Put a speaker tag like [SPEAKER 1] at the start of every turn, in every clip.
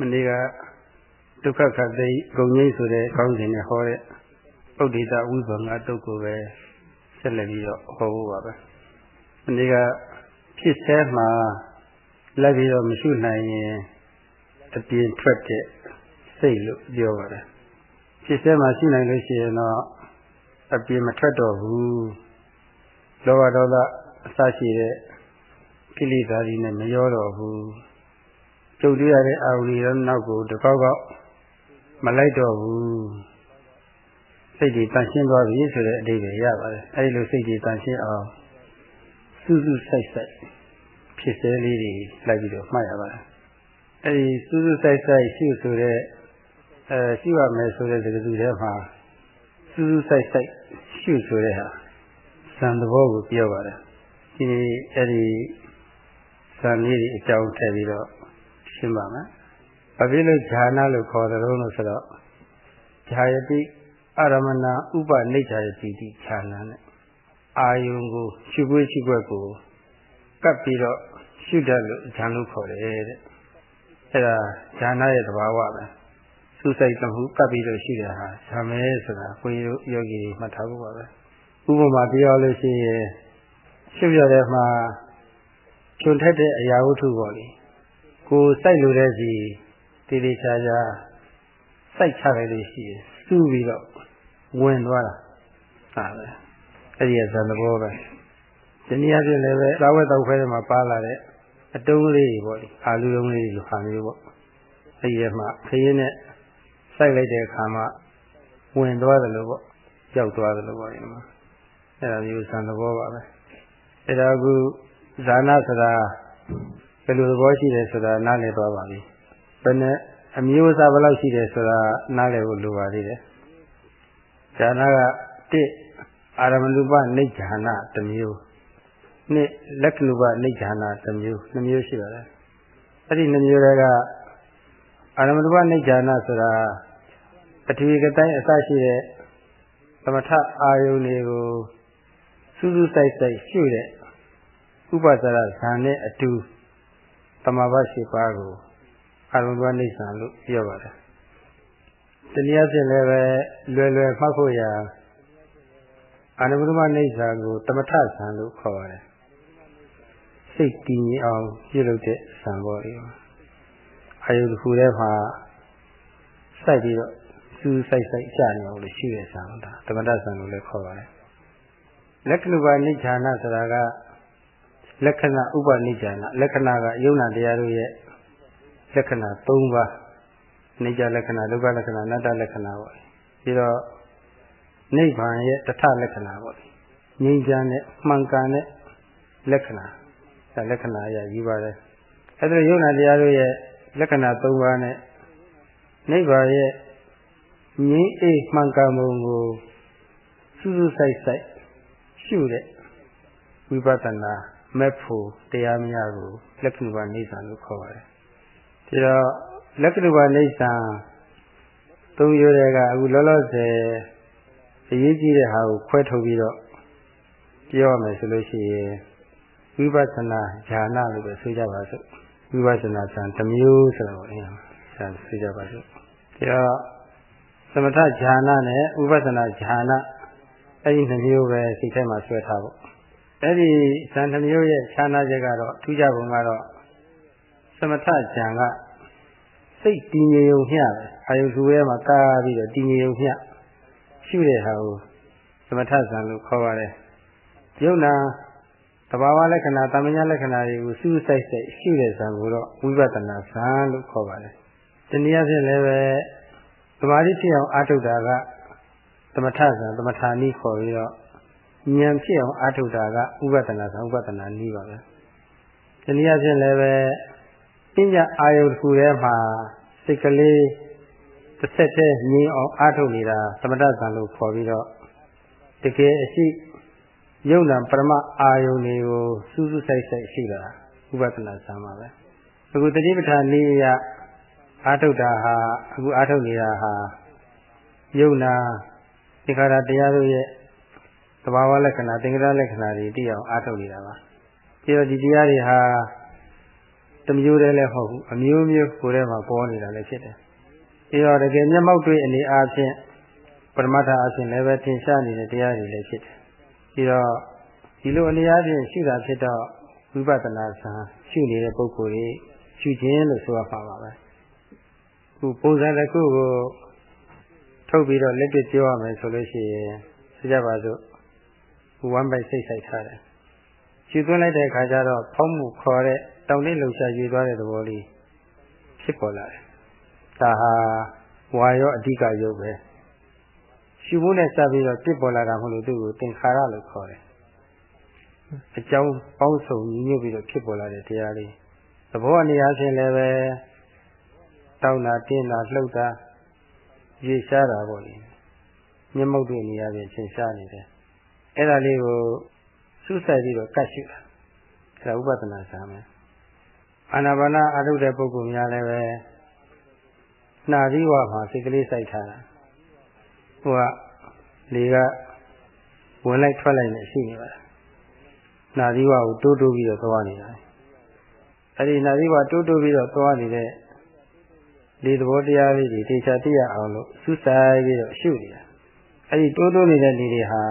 [SPEAKER 1] မနေ့ကဒုက္ခခသိဂုံငိမ့်ဆိုတဲ့ခေါင်းစဉ်နဲ့ဟောတဲ့ပုဒ္ဒေတာဝိပံငါတုတ်ကိုပဲဆက်လက်ပြီးတော့ဟောဖို့ပါပဲမနေ့ကဖြစ်ဆဲမှာလိုက်ပြီးတော့မရှိနိုင်ရင်အပြင်ထွက်တဲ့စိတ်လို့ပြောပါတယ်ဖြစ်ဆဲမှာရှိနိုင်လို့ရှိရင်တော့အပြင်မထွက်တော့ဘူးလောဘဒေါသအစရှိတဲ့ကိလေသာတွေနဲ့မရောတော့ဘူး ကြုတ်တွေ့ရတဲ့အာဝီရောနောက်ကိုတစ်ခေါက်ခေါက်မလိုက်တော့ဘူးစိတ်တွေတန်ရှင်းသွားပြီဆိုတဲ့အဓိပ္ပာယ်ရပါတယ်အဲဒီလိုစိတ်တွေတန်ရှင်းအောင်စူးစူးဆိုင်ဆိုင်ဖြစ်စေလေးတွေလိုက်ပြီးတော့မှတ်ရပါတယ်အဲဒီစူးစူးဆိုင်ဆိုင်ရှုဆိုတဲ့အဲရှုရမယ်ဆိုတဲ့စကားစုထဲမှာစူးစူးဆိုင်ဆိုင်ရှုဆိုတဲ့ဟာသံသဘောကိုပြောပါတယ်ဒီအဲဒီသံလေးတွေအကြောင်းထည့်ပြီးတော့ ရှင်းပါမယ်။ဘာဖြစ်လို့ဈာနာလို့ခေါ်တယ်လို့ဆိုတော့ဈာယတိအာရမဏဥပနိဋ္ဌာယတိတိဈာနာနဲ့အာယုံကိုရှုခွေးရှုခွက်ကိုကပ်ပြီးတော့ရှုတတ်လို့ဈာန်လို့ခေါ်တယ်တဲ့။အဲဒါဈာနာရဲ့သဘာဝပဲ။သူစိတ်တမှုကပ်ပြီးတော့ရှုတဲ့ဟာဈာမဲဆိုတာကိုယ်ယောဂီတွေမှတ်ထားဖို့ပါပဲ။ဥပမာပြောလို့ရှိရင်ရှုရတဲ့မှာချွန်ထက်တဲ့အရာဝတ္ထုပေါ့လေ ကိုစိုက်လို့တဲ့စီတေတေချာချာစိုက်ချလိုက်လို့ရှိရင်စူးပြီးတော့ဝင်သွားတာဟာပဲအဲ့ဒီဇန်သဘောပဲဒီနည်းအားဖြင့်လည်းပဲသာဝတ်တော့ခွဲထဲမှာပါလာတဲ့အတုံးလေးတွေပေါ့လေအာလူတုံးလေးတွေဟာမျိုးပေါ့အဲ့ဒီမှာခရင်နဲ့စိုက်လိုက်တဲ့အခါမှာဝင်သွားတယ်လို့ပေါ့ရောက်သွားတယ်လို့ပေါ့ဒီမှာအဲ့ဒါမျိုးဇန်သဘောပါပဲအဲ့ဒါကူဇာနာဆိုတာ ဘယ်လိုသဘောရှိတယ်ဆိုတာနားလည်သွားပါပြီဘယ်နဲ့အမျိုးအစားဘယ်လောက်ရှိတယ်ဆိုတာနားလည်ဖို့လိုပါသေးတယ်ဇာနာက1အာရမဏုပနိဋ္ဌာနတစ်မျိုးနှစ်လက္ခဏုပနိဋ္ဌာနတစ်မျိုးနှမျိုးရှိပါတယ်အဲ့ဒီနှမျိုးတွေကအာရမဏုပနိဋ္ဌာနဆိုတာအထူးကတိုင်းအစရှိတဲ့သမထအာယုန်တွေကိုစူးစူးဆိုင်ဆိုင်ရှုတဲ့ဥပဒရာဇာနဲ့အတူ တမဘာရှိပါကိုအာရုံသွားနေဆံလို့ပြောပါတယ်။တနည်းအားဖြင့်လည်းပဲလွယ်လွယ်မှတ်ဖို့ရာအာနုဘမနေဆံကိုတမထဆံလို့ခေါ်ပါတယ်။စိတ်တည်ငြိမ်အောင်ပြုလုပ်တဲ့ဆံပေါ်လေး။အာယုတစ်ခုထဲမှာစိုက်ပြီးတော့စူးစိုက်စိုက်ကြာနေအောင်လို့ရှိရဆံဒါတမထဆံလို့လည်းခေါ်ပါတယ်။လက္ခဏုပါနိဋ္ဌာနဆိုတာက လက္ခဏာဥပနိစ္စနာလက္ခဏာကယုံနာတရားတို့ရဲ့လက္ခဏာ၃ပါးနိစ္စလက္ခဏာဒုက္ခလက္ခဏာအနတ္တလက္ခဏာပေါ့ပြီးတော့နိဗ္ဗာန်ရဲ့တထလက္ခဏာပေါ့ငြိမ်းချမ်းတဲ့မှန်ကန်တဲ့လက္ခဏာဒါလက္ခဏာအရယူပါတယ်အဲဒါယုံနာတရားတို့ရဲ့လက္ခဏာ၃ပါးနဲ့နိဗ္ဗာန်ရဲ့ငြိမ်းအေးမှန်ကန်မှုကိုစူးစူးဆိုင်ဆိုင်ရှုတဲ့ဝိပဿနာ မက်ဖို့တရားများကိုလက္ခဏာနေဆံလို့ခေါ်ပါတယ်။ဒီတော့လက္ခဏာနေဆံသုံးရိုးတွေကအခုလောလောဆယ်အရေးကြီးတဲ့ဟာကိုခွဲထုတ်ပြီးတော့ပြောရမယ်ဆိုလို့ရှိရင်ဝိပဿနာဉာဏလို့ပဲဆိုကြပါစို့ဝိပဿနာဉာဏ်တစ်မျိုးဆိုတော့အဲဆရာဆိုကြပါစို့ဒီတော့သမထဉာဏနဲ့ဝိပဿနာဉာဏအဲ့ဒီနှစ်မျိုးပဲစိတ်ထဲမှာဆွဲထားဖို့ အဲ့ဒီဇန်နှမျိုးရဲ့ခြားနာချက်ကတော့ထူးခြားပုံကတော့သမထဉာဏ်ကစိတ်တည်ငြိမ်ုံမျှပဲအာယုစုရဲမှာကားပြီးတော့တည်ငြိမ်ုံမျှရှုတဲ့ဟာကိုသမထဇန်လို့ခေါ်ပါတယ်ယုံနာတဘာဝလက္ခဏာတမညာလက္ခဏာတွေကိုစူးစိုက်စိုက်ရှုတဲ့ဇန်ကိုတော့ဝိပဿနာဇန်လို့ခေါ်ပါတယ်တနည်းအားဖြင့်လည်းပဲသမာဓိဖြစ်အောင်အားထုတ်တာကသမထဇန်သမထာနည်းခေါ်ပြီးတော့ ဉာဏ်ဖြစ်အောင်အားထုတ်တာကဥပဒနာဆိုဥပဒနာနည်းပါပဲဒီနည်းအားဖြင့်လည်းပဲပညာအာယုတစ်ခုထဲမှာစိတ်ကလေးတစ်ဆက်တည်းငြိမ်အောင်အားထုတ်နေတာသမထဇံလို့ခေါ်ပြီးတော့တကယ်အရှိယုံနာပရမအာယုန်တွေကိုစူးစူးဆိုင်ဆိုင်ရှိတာဥပဒနာဇံပါပဲအခုတတိပဋ္ဌာန်နည်းအရအားထုတ်တာဟာအခုအားထုတ်နေတာဟာယုံနာသင်္ခါရတရားတို့ရဲ့ သဘာဝလက္ခဏာသင်္ကတလက္ခဏာတွေသိအောင်အားထုတ်နေတာပါပြီးတော့ဒီတရားတွေဟာတစ်မျိုးတည်းလည်းမဟုတ်ဘူးအမျိုးမျိုးကိုယ်ထဲမှာပေါ်နေတာလည်းဖြစ်တယ်ပြီးတော့တကယ်မျက်မှောက်တွေ့အနေအားဖြင့်ပရမတ္ထအချင်းလည်းပဲထင်ရှားနေတဲ့တရားတွေလည်းဖြစ်တယ်ပြီးတော့ဒီလိုအနေအားဖြင့်ရှုတာဖြစ်တော့ဝိပဿနာဆံရှုနေတဲ့ပုဂ္ဂိုလ်တွေရှုခြင်းလို့ဆိုရမှာပါပဲခုပုံစံတစ်ခုကိုထုတ်ပြီးတော့လက်တွေ့ပြောရမယ်ဆိုလို့ရှိရင်ဆိုကြပါစို့ ဝမ်းပိုက်စိတ်ဆိုင်ထားတယ်ရှုသွင်းလိုက်တဲ့အခါကျတော့ဖောက်မှုခေါ်တဲ့တောင်လေးလှုပ်ရှားယူသွားတဲ့သဘောလေးဖြစ်ပေါ်လာတယ်ဒါဟာဝါရောအဓိကရုပ်ပဲရှုဖို့နဲ့စပ်ပြီးတော့ဖြစ်ပေါ်လာတာမဟုတ်လို့သူ့ကိုသင်္ခါရလို့ခေါ်တယ်အကြောင်းပေါင်းစုံညှို့ပြီးတော့ဖြစ်ပေါ်လာတဲ့တရားလေးသဘောအနေအချင်းလည်းပဲတောင်းတာတင်းတာလှုပ်တာရေရှားတာပေါ့လေမျက်မှောက်တွေ့နေရပြင်သင်ရှားနေတယ် အဲ့ဒါလေးကိုစူးစိုက်ပြီးတော့ကတ်ရှုတာအဲ့ဒါဥပဒနာစာမယ်အာနာပါနအာထုတဲ့ပုဂ္ဂိုလ်များလည်းပဲနှာသီးဝါမှာစိတ်ကလေးစိုက်ထားတာဟိုကလေကဝင်လိုက်ထွက်လိုက်နဲ့ရှိနေပါလားနှာသီးဝါကိုတိုးတိုးပြီးတော့သွားနေတာအဲ့ဒီနှာသီးဝါတိုးတိုးပြီးတော့သွားနေတဲ့လေသဘောတရားလေးတွေတေချာသိရအောင်လို့စူးစိုက်ပြီးတော့ရှုနေတာအဲ့ဒီတိုးတိုးနေတဲ့လေတွေဟာ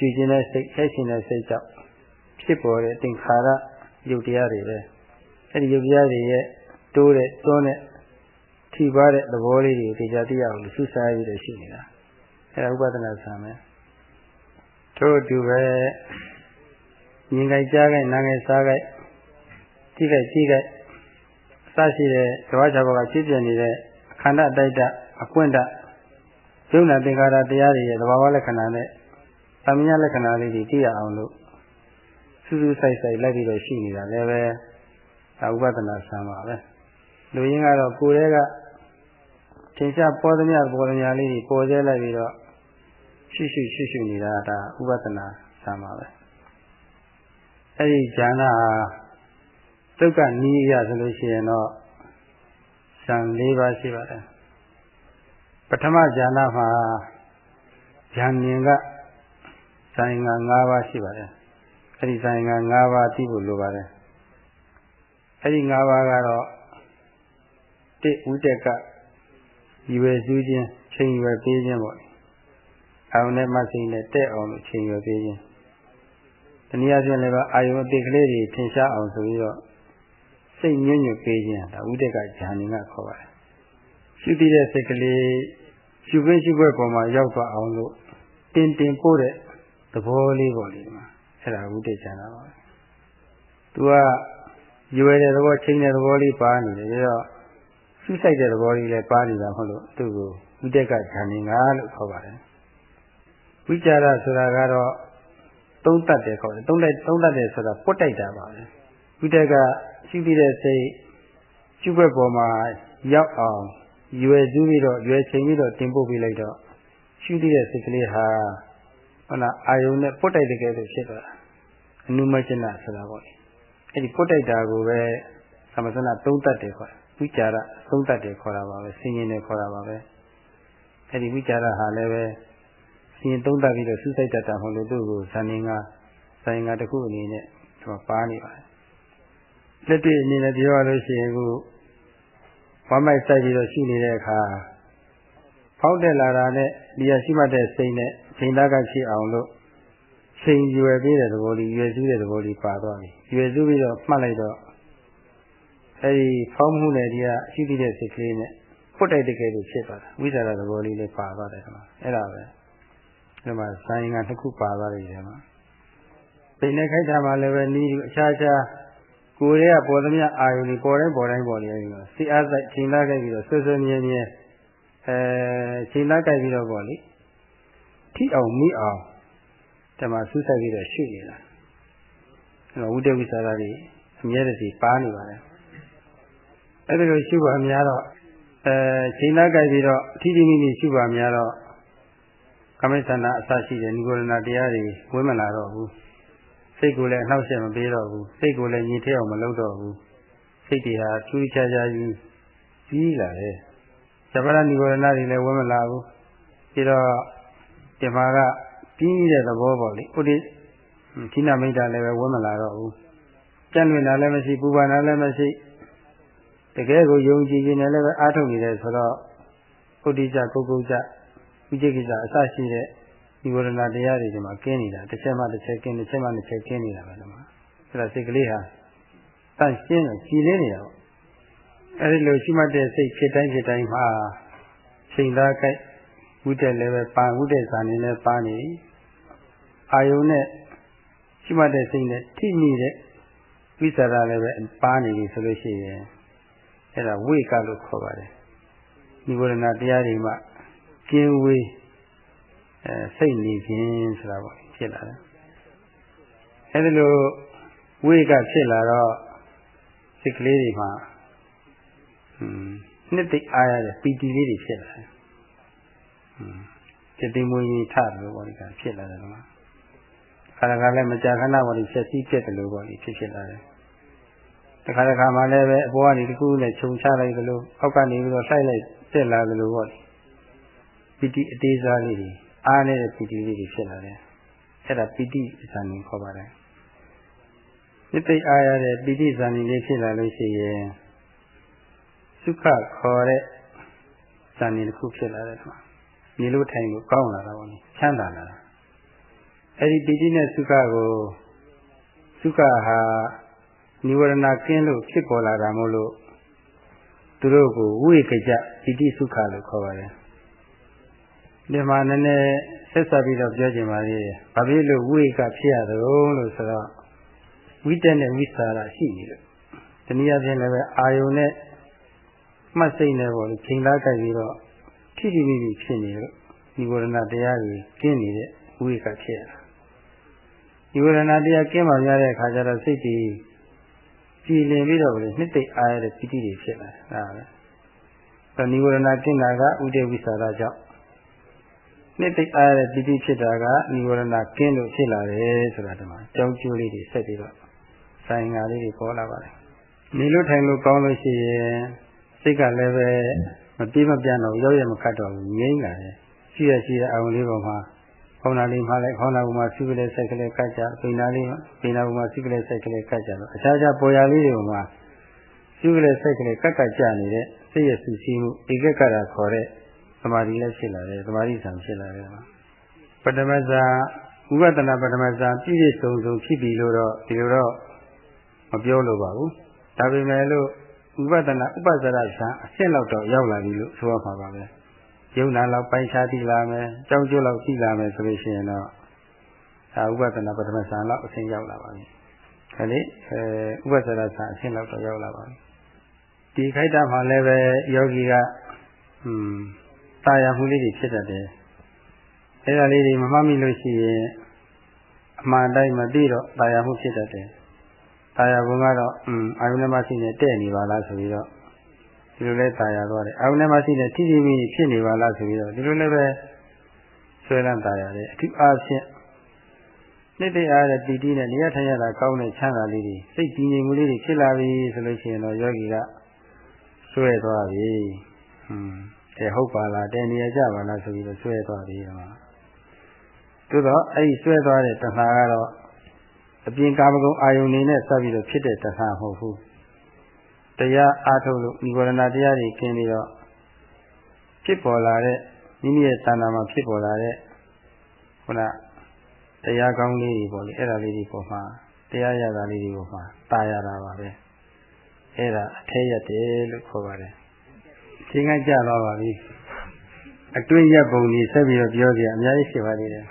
[SPEAKER 1] ကြည်ကျင်တဲ့စိတ်ဆက်ရှင်တဲ့စိတ်ကြောင့်ဖြစ်ပေါ်တဲ့သင်္ခါရယုတ်တရားတွေပဲအဲ့ဒီယုတ်တရားတွေရဲ့တိုးတဲ့တွန်းတဲ့ထိပါတဲ့သဘောလေးတွေကိုတရားတရားကိုစုစားပြီးတော့ရှိနေတာအဲ့ဒါဥပဒနာဆံမယ်ထို့အတူပဲမြင်ကြိုက်ကြားကြိုက်နားကြိုက်စားကြိုက်ကြည့်ကြိုက်ကြည့်ကြိုက်အစရှိတဲ့သဘောချဘောကဖြစ်ပြနေတဲ့ခန္ဓာတိုက်တအကွင့်တယုံနာသင်္ခါရတရားတွေရဲ့သဘာဝလက္ခဏာနဲ့ သမညာလက္ခဏာလေးတွေသိရအောင်လို့စူးစူးဆိုင်ဆိုင်လိုက်ပြီးတော့ရှိနေတာလည်းပဲဒါဥပဒနာဆံပါပဲလူရင်းကတော့ကိုယ်တည်းကသင်္ချပေါ်သမျှပေါ်သမျှလေးတွေပေါ်ကျဲလိုက်ပြီးတော့ရှိရှိရှိရှိနေတာဒါဥပဒနာဆံပါပဲအဲ့ဒီဉာဏ်ဟာသုတ်ကနီးရဆိုလို့ရှိရင်တော့ဇံ၄ပါးရှိပါတယ်ပထမဉာဏ်မှာဉာဏ်မြင်က ဆိုင်ငံ၅ပါးရှိပါတယ်အဲ့ဒီဆိုင်ငံ၅ပါးသိဖို့လိုပါတယ်အဲ့ဒီ၅ပါးကတော့တိဥတက်ကရွယ်စုခြင်းချိန်ရွယ်ပေးခြင်းပေါ့အောင်နဲ့မစိနဲ့တက်အောင်လို့ချိန်ရွယ်ပေးခြင်းတနည်းအားဖြင့်လည်းအာယုံအတိတ်ကလေးတွေထင်ရှားအောင်ဆိုပြီးတော့စိတ်ညွညွပေးခြင်းဒါဥတက်ကဉာဏ်ကခေါ်ပါတယ်ရှိပြီးတဲ့စိတ်ကလေးရှုခွင့်ရှိခွင့်ပေါ်မှာရောက်သွားအောင်လို့တင်တင်ပို့တဲ့ သဘောလေးပေါ့လေဒီမှာအဲ့ဒါဝိတ္တဉာဏ်ပါပဲသူကရွယ်တဲ့သဘောချိန်တဲ့သဘောလေးပါနေတယ်ပြီးတော့စူးစိုက်တဲ့သဘောလေးလည်းပါနေတာမဟုတ်လို့သူ့ကိုဝိတ္တကဉာဏ်ငါလို့ခေါ်ပါတယ်ဝိจารဆိုတာကတော့သုံးတတ်တယ်ခေါ်တယ်သုံးလိုက်သုံးတတ်တယ်ဆိုတာပွတ်တိုက်တာပါပဲဝိတ္တကရှိပြီးတဲ့စိတ်ကျုပ်ဘက်ပေါ်မှာရောက်အောင်ရွယ်စုပြီးတော့ရွယ်ချိန်ပြီးတော့တင်ပို့ပေးလိုက်တော့ရှိသေးတဲ့စိတ်ကလေးဟာ ဟုတ်လားအာယုံနဲ့ပုတ်တိုက်တကယ်လို့ဖြစ်သွားတာအနုမကျနဆိုတာပေါ့လေအဲ့ဒီပုတ်တိုက်တာကိုပဲသမသနာသုံးတတ်တယ်ခေါ်ဝိจารသုံးတတ်တယ်ခေါ်တာပါပဲဆင်ញင်တယ်ခေါ်တာပါပဲအဲ့ဒီဝိจารဟာလည်းပဲဆင်ញင်သုံးတတ်ပြီးတော့စူးစိုက်တတ်တာမဟုတ်လို့သူ့ကိုဇာနေငါဇာနေငါတစ်ခုအနေနဲ့သူပါနေပါတယ်လက်တွေ့အနေနဲ့ပြောရလို့ရှိရင်ခုဝမ်းမိုက်စိုက်ပြီးတော့ရှိနေတဲ့အခါ ဖောက်တက်လာတာနဲ့ဒီရရှိမှတ်တဲ့စိတ်နဲ့ချိန်သားကရှိအောင်လို့ချိန်ရွယ်ပေးတဲ့သဘောလေးရွယ်စုတဲ့သဘောလေးပါသွားပြီရွယ်စုပြီးတော့မှတ်လိုက်တော့အဲဒီဖောက်မှုနဲ့ဒီကအရှိသေးတဲ့စိတ်ကလေးနဲ့ပုတ်တိုက်တကယ်လို့ဖြစ်သွားတာဝိဇ္ဇာသဘောလေးလေးပါသွားတယ်ကွာအဲ့ဒါပဲဒီမှာဇာယင်ကတစ်ခုပါသွားတယ်ဒီမှာပိနေခိုက်တာမှလည်းပဲနီးအခြားခြားကိုယ်ရဲ့ပေါ်သမျှအာယုန်ဒီပေါ်တိုင်းပေါ်တိုင်းပေါ်နေပြီစိအားဆိုင်ချိန်သားခဲ့ပြီးတော့ဆွဆွမြဲမြဲ အဲချိန်သားကြိုက်ပြီးတော့ပေါ့လေထိအောင်မိအောင်တမဆူဆိုင်ပြီးတော့ရှုနေတာအဲဝိတ္တဝိသရာတွေအမြဲတည်းပါနေပါတယ်အဲ့ဒါလိုရှုပါများတော့အဲချိန်သားကြိုက်ပြီးတော့အထီးထီးမိမိရှုပါများတော့ကမိသနာအစရှိတဲ့နိဂုရဏတရားတွေဝိမလာတော့ဘူးစိတ်ကိုလည်းအနှောက်အယှက်မပေးတော့ဘူးစိတ်ကိုလည်းညှိထဲအောင်မလုပ်တော့ဘူးစိတ်တွေဟာထူးခြားခြားကြီးကြီးလာတယ် ဇဗရဏိဝရဏတွေလည်းဝဲမလာဘူးပြီးတော့ဒီမှာကပြီးတဲ့သဘောပေါ့လေဥဒိခိနမိတ်တာလည်းပဲဝဲမလာတော့ဘူးကြံ့လွင်တာလည်းမရှိပူပန်တာလည်းမရှိတကယ်ကိုယုံကြည်ခြင်းနဲ့လည်းပဲအားထုတ်နေတယ်ဆိုတော့ဥဒိကြကုတ်ကုတ်ကြဥจิကိစ္စအစရှိတဲ့ဒီဝရဏတရားတွေဒီမှာကင်းနေတာတစ်ချက်မှတစ်ချက်ကင်းတစ်ချက်မှတစ်ချက်ကင်းနေတာပဲဒီမှာအဲ့ဒါစိတ်ကလေးဟာတန့်ရှင်းတယ်ကြည်လေးနေတာပေါ့ အဲ့ဒီလိုရှိမှတ်တဲ့စိတ်ဖြစ်တိုင်းဖြစ်တိုင်းမှာချိန်သားကြိုက်ဝိတက်လည်းပဲပါဝိတက်ဇာနေလည်းပါနေအာယုံနဲ့ရှိမှတ်တဲ့စိတ်နဲ့ထိမိတဲ့ဝိသရာလည်းပဲပါနေပြီဆိုလို့ရှိရင်အဲ့ဒါဝိကလို့ခေါ်ပါတယ်နိဝရဏတရားတွေမှာကျင်းဝေးအဲစိတ်နေခြင်းဆိုတာပေါ့ဖြစ်လာတယ်အဲ့ဒီလိုဝိကဖြစ်လာတော့စိတ်ကလေးတွေမှာอืม နှစ်သိအားရတဲ့ပီတိလေးတွေဖြစ်လာတယ်อืมစိတ်သိမွေးကြီးထတယ်လို့ပေါ့ဒီကဖြစ်လာတယ်ကွာခါရကလည်းမကြာခဏပေါ့ဒီဖြည့်စည်းပြက်တယ်လို့ပေါ့ဒီဖြစ်ဖြစ်လာတယ်တခါတခါမှလည်းပဲအပေါ်ကနေတကူနဲ့ခြုံချလိုက်သလိုအောက်ကနေပြီးတော့လှိုက်လိုက်တက်လာသလိုပေါ့ပီတိအသေးစားလေးတွေအားနေတဲ့ပီတိလေးတွေဖြစ်လာတယ်အဲ့ဒါပီတိဇာနေခေါ်ပါတယ်စိတ်သိအားရတဲ့ပီတိဇာနေလေးဖြစ်လာလို့ရှိရင် စုခခေါ်တဲ့ဇာနေတစ်ခုဖြစ်လာတယ်ကွာမြေလို့ထိုင်လို့ကောင်းလာတာပေါ့လေချမ်းသာလာတာအဲ့ဒီပီတိနဲ့စုခကိုစုခဟာនិဝရဏကင်းလို့ဖြစ်ပေါ်လာတာမို့လို့သူတို့ကိုဝိကကြပီတိစုခလို့ခေါ်ပါတယ်ဒီမှာနည်းနည်းဆက်ဆက်ပြီးတော့ပြောချင်ပါသေးတယ်။ဘာဖြစ်လို့ဝိကဖြစ်ရသလဲလို့ဆိုတော့ဝိတက်နဲ့ဝိသရာရှိနေလို့တနည်းအားဖြင့်လည်းပဲအာယုန်နဲ့ မှတ်စိတ်နဲ့ပေါ့လေချိန်သားကြိုက်ပြီးတော့ထိထိမိမိဖြစ်နေလို့ဒီဝရဏတရားကြီးကျင်းနေတဲ့ဝိကဖြစ်ရတာ။ဒီဝရဏတရားကျင်းမှရတဲ့အခါကျတော့စိတ်တည်ကြည်လင်ပြီးတော့လေနှစ်သိအားရတဲ့ပိဋိတွေဖြစ်လာတာပဲ။အဲနိဝရဏကျင်းတာကဥဒေဝိသရာကြောင့်နှစ်သိအားရတဲ့ပိဋိဖြစ်တာကနိဝရဏကင်းလို့ဖြစ်လာတယ်ဆိုတာဒီမှာကြောင်းကျိုးလေးတွေဆက်ပြီးတော့ဆိုင်ငါလေးတွေပေါ်လာပါတယ်။နေလို့ထိုင်လို့ကောင်းလို့ရှိရင် စိတ်ကလည်းပဲမပြေးမပြန်တော့ရောက်ရမခတ်တော့ဘူးငြိမ့်လာတယ်။ရှိရရှိရအောင်လေးပေါ်မှာခေါင်းနာလေးမှလည်းခေါင်းနာဘုံမှာစိကလေးစိတ်ကလေးကတ်ကြပိနာလေးပိနာဘုံမှာစိကလေးစိတ်ကလေးကတ်ကြတော့အခြားခြားပေါ်ရလေးတွေမှာစိကလေးစိတ်ကလေးကတ်ကတ်ကြနေတဲ့စိတ်ရဲ့ဆူဆီးမှုဧကကရာခေါ်တဲ့သမာဓိလည်းဖြစ်လာတယ်သမာဓိဆံဖြစ်လာတယ်ပထမဇာဥပဒနာပထမဇာပြည့်ပြည့်စုံစုံဖြစ်ပြီလို့တော့ဒီလိုတော့မပြောလို့ပါဘူးဒါပေမဲ့လို့ ဥပဒနာဥပဇရဇာအဆင့်လောက်တော့ရောက်လာပြီလို့ဆိုရမှာပါပဲယုံနာလောက်ပိုင်းခြားသိလာမယ်ကြောင်းကျိုးလောက်သိလာမယ်ဆိုလို့ရှိရင်တော့ဒါဥပဒနာပထမဇာလောက်အဆင့်ရောက်လာပါပြီဒါလေအဲဥပဇရဇာအဆင့်လောက်တော့ရောက်လာပါပြီဒီခိုက်တာမှာလည်းပဲယောဂီကอืมတာယာမှုလေးတွေဖြစ်တတ်တယ်အဲဒါလေးတွေမမှတ်မိလို့ရှိရင်အမှန်တိုင်းမသိတော့တာယာမှုဖြစ်တတ်တယ် တာယာဘုံကတော့อืมအာယုန်နဲ့မရှိနေတဲ့နေပါလားဆိုပြီးတော့ဒီလိုလဲတာယာသွားတယ်အာယုန်နဲ့မရှိနေထိထိမိဖြစ်နေပါလားဆိုပြီးတော့ဒီလိုလည်းပဲဆွဲလန်းတာယာတယ်အထူးအားဖြင့်နှစ်သိအားတဲ့တည်တည်နဲ့နေရထိုင်ရတာကောင်းတဲ့ချမ်းသာလေးတွေစိတ်ကြည်ငြိမ်မှုလေးတွေဖြစ်လာပြီဆိုလို့ရှိရင်တော့ယောဂီကဆွဲသွားပြီဟွန်းတဲ့ဟုတ်ပါလားတဲ့နေရာကြပါလားဆိုပြီးတော့ဆွဲသွားပြီတော့သို့တော့အဲ့ဒီဆွဲသွားတဲ့တဏှာကတော့ အပြင်ကာမဂုဏ်အာယုန်နေနဲ့စပ်ပြီးတော့ဖြစ်တဲ့တဏှာမဟုတ်ဘူးတရားအားထုတ်လို့ဒီဝရဏတရားတွေကျင်းပြီးတော့ဖြစ်ပေါ်လာတဲ့မိမိရဲ့တဏှာမှာဖြစ်ပေါ်လာတဲ့ခုနတရားကောင်းလေးတွေပေါ့လေအဲ့ဒါလေးတွေပေါ်မှာတရားရတာလေးတွေပေါ်မှာတာရတာပါပဲအဲ့ဒါအထဲရတယ်လို့ခေါ်ပါတယ်ချိန်ကကြသွားပါပြီအတွင်းရက်ပုံကြီးဆက်ပြီးတော့ပြောကြရအများကြီးရှိပါသေးတယ်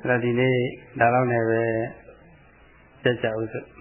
[SPEAKER 1] အဲ့ဒါဒီနေ့ဒါတော့လည်းပဲ ကြက်ကြဥစု